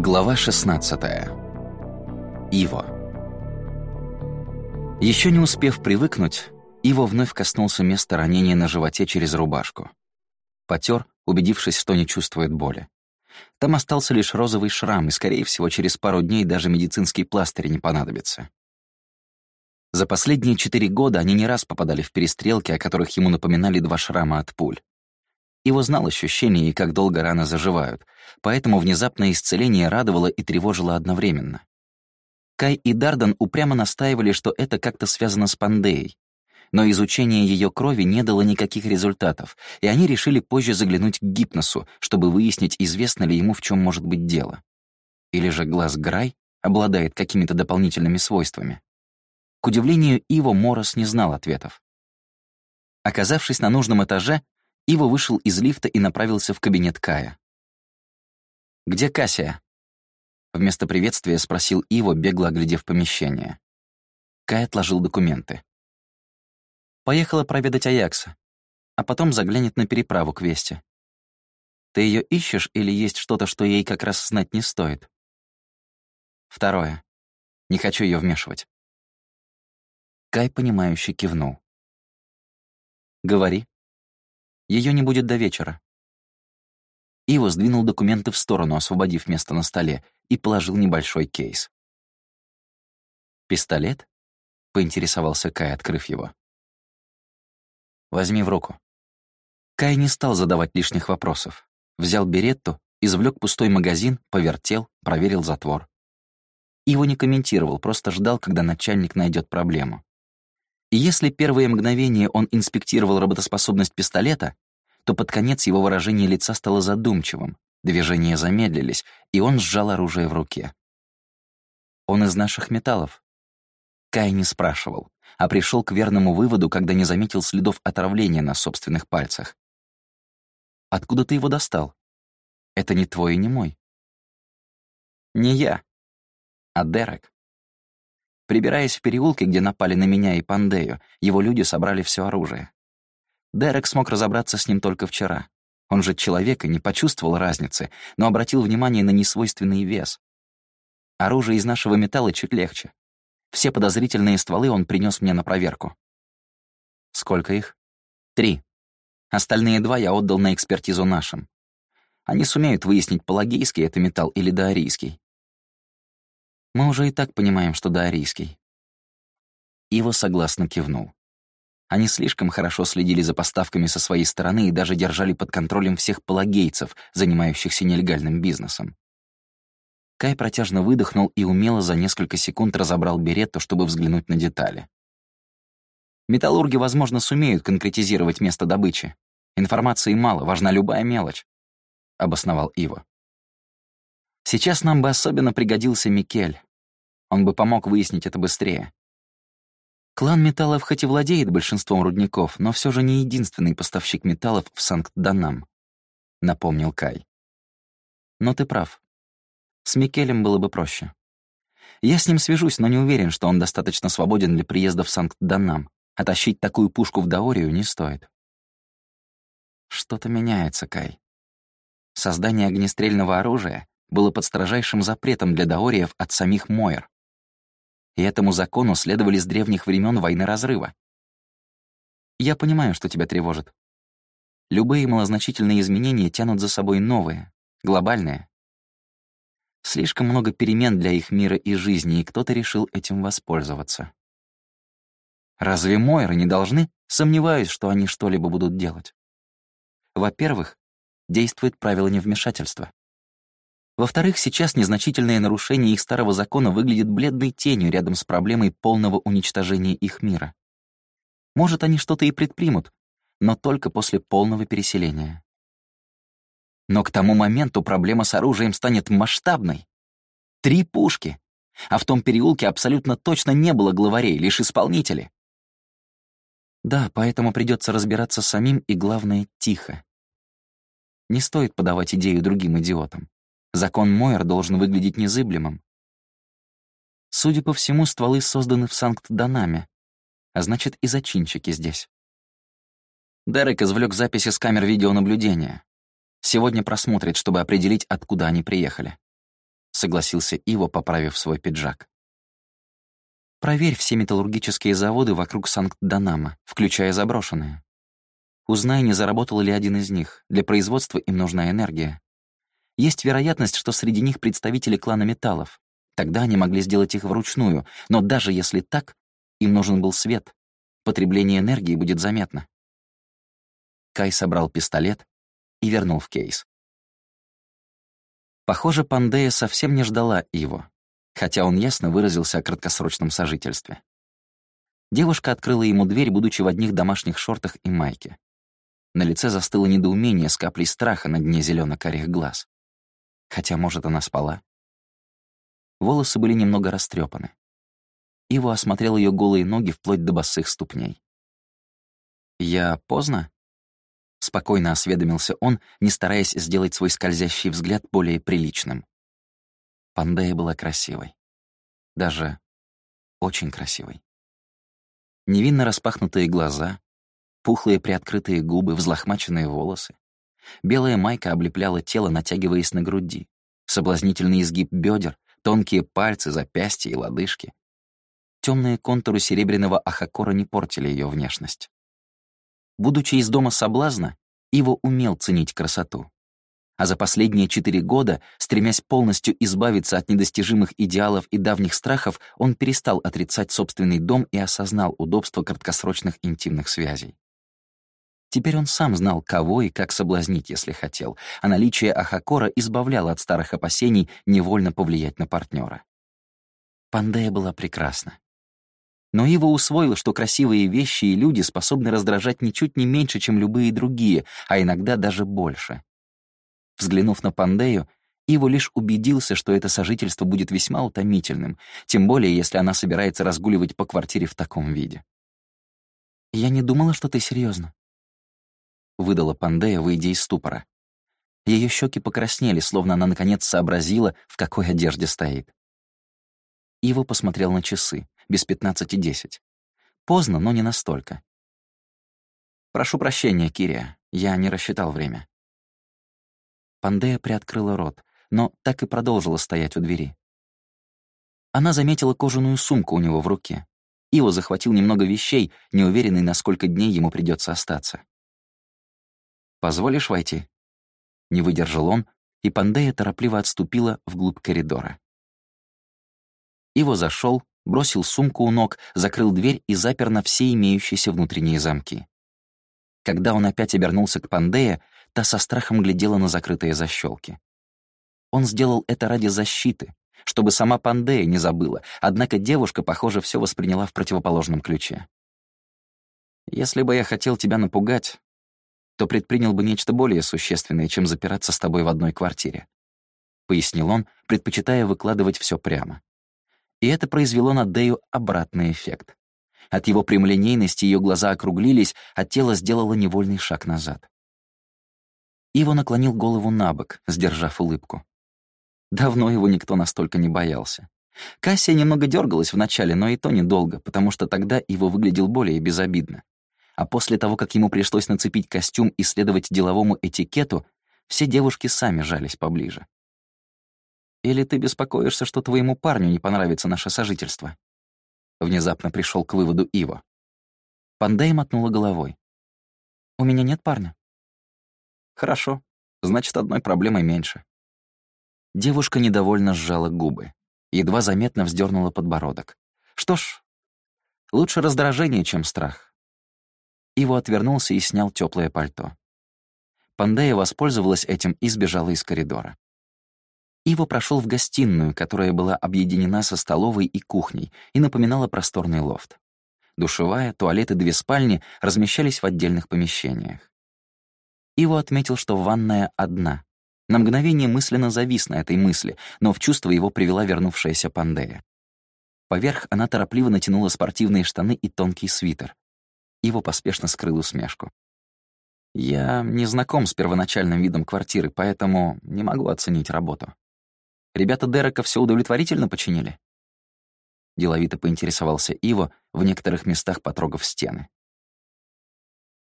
Глава 16. Иво. Еще не успев привыкнуть, Иво вновь коснулся места ранения на животе через рубашку. Потер, убедившись, что не чувствует боли. Там остался лишь розовый шрам, и, скорее всего, через пару дней даже медицинский пластырь не понадобится. За последние четыре года они не раз попадали в перестрелки, о которых ему напоминали два шрама от пуль. Его знал ощущение и как долго раны заживают, поэтому внезапное исцеление радовало и тревожило одновременно. Кай и Дардан упрямо настаивали, что это как-то связано с Пандеей. Но изучение ее крови не дало никаких результатов, и они решили позже заглянуть к Гипносу, чтобы выяснить, известно ли ему, в чем может быть дело. Или же глаз Грай обладает какими-то дополнительными свойствами. К удивлению, Иво Морос не знал ответов. Оказавшись на нужном этаже, Иво вышел из лифта и направился в кабинет Кая. «Где Кассия?» Вместо приветствия спросил Иво, бегло оглядев помещение. Кай отложил документы. «Поехала проведать Аякса, а потом заглянет на переправу к Весте. Ты ее ищешь или есть что-то, что ей как раз знать не стоит?» Второе. Не хочу ее вмешивать. Кай, понимающе кивнул. «Говори», ее не будет до вечера». Иво сдвинул документы в сторону, освободив место на столе, и положил небольшой кейс. «Пистолет?» — поинтересовался Кай, открыв его. «Возьми в руку». Кай не стал задавать лишних вопросов. Взял беретту, извлек пустой магазин, повертел, проверил затвор. Иво не комментировал, просто ждал, когда начальник найдет проблему. И если первые мгновения он инспектировал работоспособность пистолета, то под конец его выражение лица стало задумчивым, движения замедлились, и он сжал оружие в руке. «Он из наших металлов?» Кай не спрашивал, а пришел к верному выводу, когда не заметил следов отравления на собственных пальцах. «Откуда ты его достал? Это не твой и не мой». «Не я, а Дерек». Прибираясь в переулке, где напали на меня и Пандею, его люди собрали все оружие. Дерек смог разобраться с ним только вчера. Он же человек и не почувствовал разницы, но обратил внимание на несвойственный вес. Оружие из нашего металла чуть легче. Все подозрительные стволы он принес мне на проверку. Сколько их? Три. Остальные два я отдал на экспертизу нашим. Они сумеют выяснить, палагийский это металл или доарийский. Мы уже и так понимаем, что доарийский. Ива согласно кивнул. Они слишком хорошо следили за поставками со своей стороны и даже держали под контролем всех палагейцев, занимающихся нелегальным бизнесом. Кай протяжно выдохнул и умело за несколько секунд разобрал беретту, чтобы взглянуть на детали. Металлурги, возможно, сумеют конкретизировать место добычи. Информации мало, важна любая мелочь, — обосновал Ива. Сейчас нам бы особенно пригодился Микель. Он бы помог выяснить это быстрее. Клан металлов хоть и владеет большинством рудников, но все же не единственный поставщик металлов в Санкт-Данам, — напомнил Кай. Но ты прав. С Микелем было бы проще. Я с ним свяжусь, но не уверен, что он достаточно свободен для приезда в Санкт-Данам. А тащить такую пушку в Даорию не стоит. Что-то меняется, Кай. Создание огнестрельного оружия было под строжайшим запретом для даориев от самих Мойер и этому закону следовали с древних времен войны разрыва. Я понимаю, что тебя тревожит. Любые малозначительные изменения тянут за собой новые, глобальные. Слишком много перемен для их мира и жизни, и кто-то решил этим воспользоваться. Разве Мойры не должны? Сомневаюсь, что они что-либо будут делать. Во-первых, действует правило невмешательства. Во-вторых, сейчас незначительное нарушение их старого закона выглядит бледной тенью рядом с проблемой полного уничтожения их мира. Может, они что-то и предпримут, но только после полного переселения. Но к тому моменту проблема с оружием станет масштабной. Три пушки. А в том переулке абсолютно точно не было главарей, лишь исполнители. Да, поэтому придется разбираться самим и, главное, тихо. Не стоит подавать идею другим идиотам. Закон Мойер должен выглядеть незыблемым. Судя по всему, стволы созданы в Санкт-Данаме, а значит, и зачинщики здесь. Дерек извлек записи с камер видеонаблюдения. Сегодня просмотрит, чтобы определить, откуда они приехали. согласился Иво, поправив свой пиджак. «Проверь все металлургические заводы вокруг Санкт-Данама, включая заброшенные. Узнай, не заработал ли один из них. Для производства им нужна энергия. Есть вероятность, что среди них представители клана металлов. Тогда они могли сделать их вручную, но даже если так, им нужен был свет. Потребление энергии будет заметно. Кай собрал пистолет и вернул в кейс. Похоже, Пандея совсем не ждала его, хотя он ясно выразился о краткосрочном сожительстве. Девушка открыла ему дверь, будучи в одних домашних шортах и майке. На лице застыло недоумение с каплей страха на дне зелено карих глаз. Хотя, может, она спала. Волосы были немного растрепаны. Иво осмотрел ее голые ноги вплоть до босых ступней. «Я поздно?» Спокойно осведомился он, не стараясь сделать свой скользящий взгляд более приличным. Пандея была красивой. Даже очень красивой. Невинно распахнутые глаза, пухлые приоткрытые губы, взлохмаченные волосы. Белая майка облепляла тело, натягиваясь на груди. Соблазнительный изгиб бедер, тонкие пальцы, запястья и лодыжки. Темные контуры серебряного ахакора не портили ее внешность. Будучи из дома соблазна, Иво умел ценить красоту. А за последние четыре года, стремясь полностью избавиться от недостижимых идеалов и давних страхов, он перестал отрицать собственный дом и осознал удобство краткосрочных интимных связей. Теперь он сам знал, кого и как соблазнить, если хотел, а наличие Ахакора избавляло от старых опасений невольно повлиять на партнера. Пандея была прекрасна. Но Ива усвоил, что красивые вещи и люди способны раздражать ничуть не меньше, чем любые другие, а иногда даже больше. Взглянув на Пандею, Ива лишь убедился, что это сожительство будет весьма утомительным, тем более если она собирается разгуливать по квартире в таком виде. «Я не думала, что ты серьезно, выдала Пандея, выйдя из ступора. Ее щеки покраснели, словно она наконец сообразила, в какой одежде стоит. Ива посмотрел на часы без пятнадцати десять. Поздно, но не настолько. «Прошу прощения, Кирия, я не рассчитал время». Пандея приоткрыла рот, но так и продолжила стоять у двери. Она заметила кожаную сумку у него в руке. Иво захватил немного вещей, неуверенный, на сколько дней ему придется остаться. «Позволишь войти?» Не выдержал он, и Пандея торопливо отступила вглубь коридора. Иво зашел, бросил сумку у ног, закрыл дверь и запер на все имеющиеся внутренние замки. Когда он опять обернулся к Пандее, та со страхом глядела на закрытые защелки. Он сделал это ради защиты, чтобы сама Пандея не забыла, однако девушка, похоже, все восприняла в противоположном ключе. «Если бы я хотел тебя напугать, то предпринял бы нечто более существенное, чем запираться с тобой в одной квартире», — пояснил он, предпочитая выкладывать все прямо и это произвело на Дэю обратный эффект. От его прямолинейности ее глаза округлились, а тело сделало невольный шаг назад. Иво наклонил голову на бок, сдержав улыбку. Давно его никто настолько не боялся. Кассия немного дергалась вначале, но и то недолго, потому что тогда его выглядел более безобидно. А после того, как ему пришлось нацепить костюм и следовать деловому этикету, все девушки сами жались поближе. Или ты беспокоишься, что твоему парню не понравится наше сожительство?» Внезапно пришел к выводу Ива. Пандей мотнула головой. «У меня нет парня». «Хорошо. Значит, одной проблемой меньше». Девушка недовольно сжала губы. Едва заметно вздернула подбородок. «Что ж, лучше раздражение, чем страх». Иво отвернулся и снял теплое пальто. Пандея воспользовалась этим и сбежала из коридора. Иво прошел в гостиную, которая была объединена со столовой и кухней и напоминала просторный лофт. Душевая, туалет и две спальни размещались в отдельных помещениях. Иво отметил, что ванная одна. На мгновение мысленно завис на этой мысли, но в чувство его привела вернувшаяся Пандея. Поверх она торопливо натянула спортивные штаны и тонкий свитер. Иво поспешно скрыл усмешку. «Я не знаком с первоначальным видом квартиры, поэтому не могу оценить работу. Ребята Дерека все удовлетворительно починили?» Деловито поинтересовался Иво, в некоторых местах потрогав стены.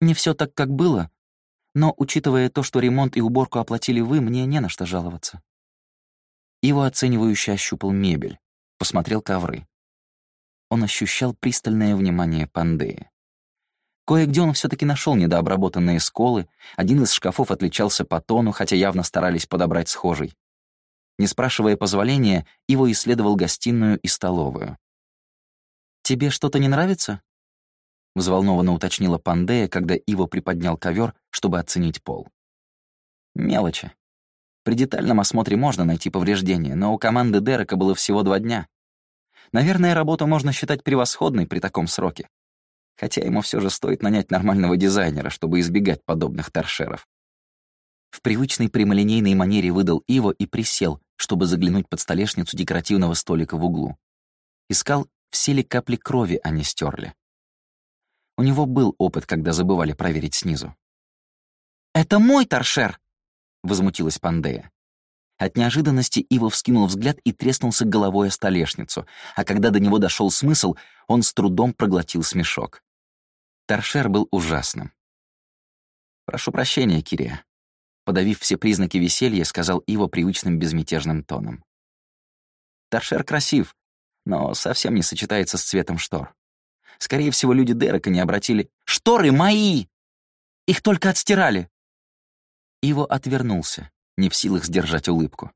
«Не все так, как было, но, учитывая то, что ремонт и уборку оплатили вы, мне не на что жаловаться». Иво оценивающе ощупал мебель, посмотрел ковры. Он ощущал пристальное внимание Пандеи. Кое-где он все таки нашел недообработанные сколы, один из шкафов отличался по тону, хотя явно старались подобрать схожий. Не спрашивая позволения, Иво исследовал гостиную и столовую. «Тебе что-то не нравится?» Взволнованно уточнила Пандея, когда Иво приподнял ковер, чтобы оценить пол. Мелочи. При детальном осмотре можно найти повреждения, но у команды Дерека было всего два дня. Наверное, работу можно считать превосходной при таком сроке. Хотя ему все же стоит нанять нормального дизайнера, чтобы избегать подобных торшеров. В привычной прямолинейной манере выдал Иво и присел, чтобы заглянуть под столешницу декоративного столика в углу. Искал, все ли капли крови они стерли. У него был опыт, когда забывали проверить снизу. «Это мой торшер!» возмутилась Пандея. От неожиданности Ива вскинул взгляд и треснулся головой о столешницу, а когда до него дошел смысл, он с трудом проглотил смешок. Торшер был ужасным. «Прошу прощения, Кирия», — подавив все признаки веселья, сказал Ива привычным безмятежным тоном. «Торшер красив, но совсем не сочетается с цветом штор. Скорее всего, люди Дерека не обратили... «Шторы мои! Их только отстирали!» Иво отвернулся, не в силах сдержать улыбку.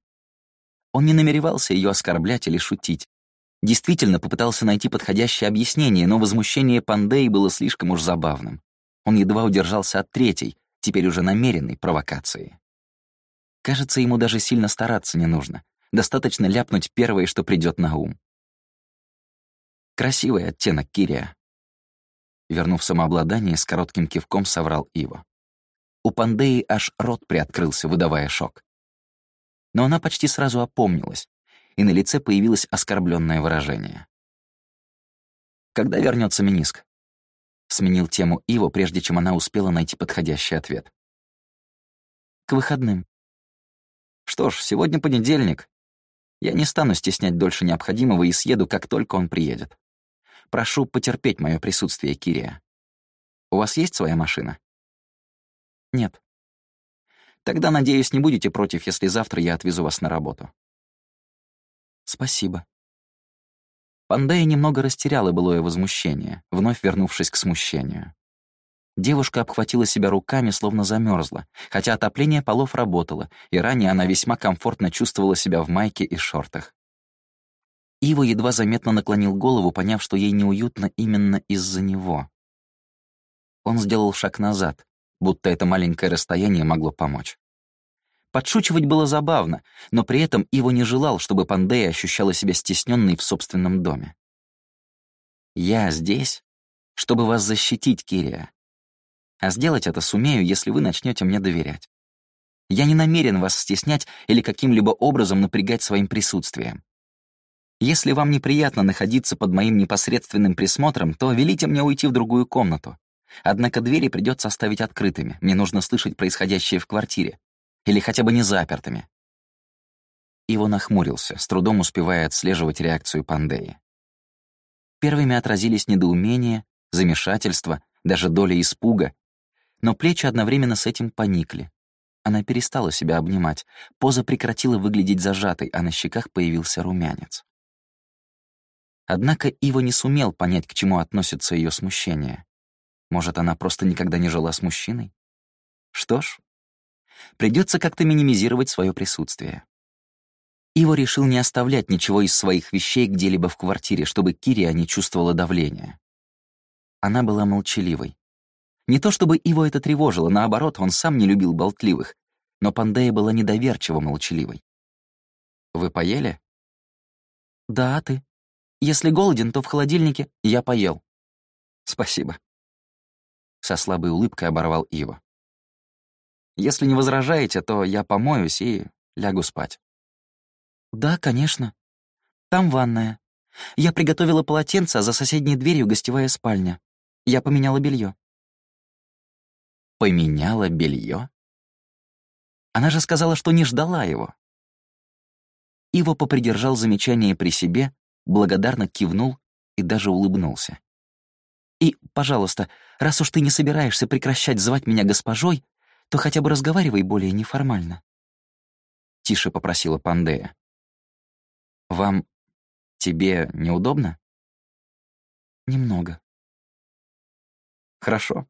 Он не намеревался ее оскорблять или шутить. Действительно попытался найти подходящее объяснение, но возмущение Пандеи было слишком уж забавным. Он едва удержался от третьей, теперь уже намеренной провокации. Кажется, ему даже сильно стараться не нужно. Достаточно ляпнуть первое, что придет на ум. Красивый оттенок Кирия. Вернув самообладание, с коротким кивком соврал Ива. У Пандеи аж рот приоткрылся, выдавая шок. Но она почти сразу опомнилась, и на лице появилось оскорбленное выражение. «Когда вернется Миниск?» Сменил тему Иво, прежде чем она успела найти подходящий ответ. «К выходным». «Что ж, сегодня понедельник. Я не стану стеснять дольше необходимого и съеду, как только он приедет. Прошу потерпеть мое присутствие, Кирия. У вас есть своя машина?» Нет. Тогда, надеюсь, не будете против, если завтра я отвезу вас на работу. Спасибо. Пандея немного растеряла былое возмущение, вновь вернувшись к смущению. Девушка обхватила себя руками, словно замерзла, хотя отопление полов работало, и ранее она весьма комфортно чувствовала себя в майке и шортах. Иво едва заметно наклонил голову, поняв, что ей неуютно именно из-за него. Он сделал шаг назад, будто это маленькое расстояние могло помочь. Подшучивать было забавно, но при этом Иво не желал, чтобы Пандея ощущала себя стесненной в собственном доме. «Я здесь, чтобы вас защитить, Кирия. А сделать это сумею, если вы начнете мне доверять. Я не намерен вас стеснять или каким-либо образом напрягать своим присутствием. Если вам неприятно находиться под моим непосредственным присмотром, то велите мне уйти в другую комнату. Однако двери придется оставить открытыми, мне нужно слышать происходящее в квартире. Или хотя бы не запертыми. Иво нахмурился, с трудом успевая отслеживать реакцию Пандеи. Первыми отразились недоумение, замешательство, даже доля испуга, но плечи одновременно с этим поникли. Она перестала себя обнимать, поза прекратила выглядеть зажатой, а на щеках появился румянец. Однако Иво не сумел понять, к чему относится ее смущение. Может, она просто никогда не жила с мужчиной? Что ж, придется как-то минимизировать свое присутствие. Иво решил не оставлять ничего из своих вещей где-либо в квартире, чтобы Кирия не чувствовала давления. Она была молчаливой. Не то чтобы Иво это тревожило, наоборот, он сам не любил болтливых, но Пандея была недоверчиво молчаливой. «Вы поели?» «Да, а ты. Если голоден, то в холодильнике я поел». «Спасибо», со слабой улыбкой оборвал Ива. «Если не возражаете, то я помоюсь и лягу спать». «Да, конечно. Там ванная. Я приготовила полотенце, а за соседней дверью гостевая спальня. Я поменяла белье. «Поменяла белье? Она же сказала, что не ждала его. Иво попридержал замечание при себе, благодарно кивнул и даже улыбнулся. И, пожалуйста, раз уж ты не собираешься прекращать звать меня госпожой, то хотя бы разговаривай более неформально. Тише попросила Пандея. «Вам... тебе неудобно?» «Немного». «Хорошо».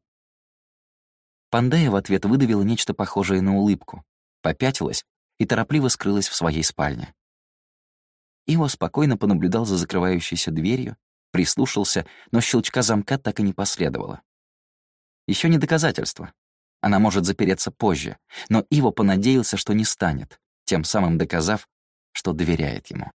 Пандея в ответ выдавила нечто похожее на улыбку, попятилась и торопливо скрылась в своей спальне. Ио спокойно понаблюдал за закрывающейся дверью, прислушался, но щелчка замка так и не последовало. Еще не доказательство. Она может запереться позже, но Иво понадеялся, что не станет, тем самым доказав, что доверяет ему.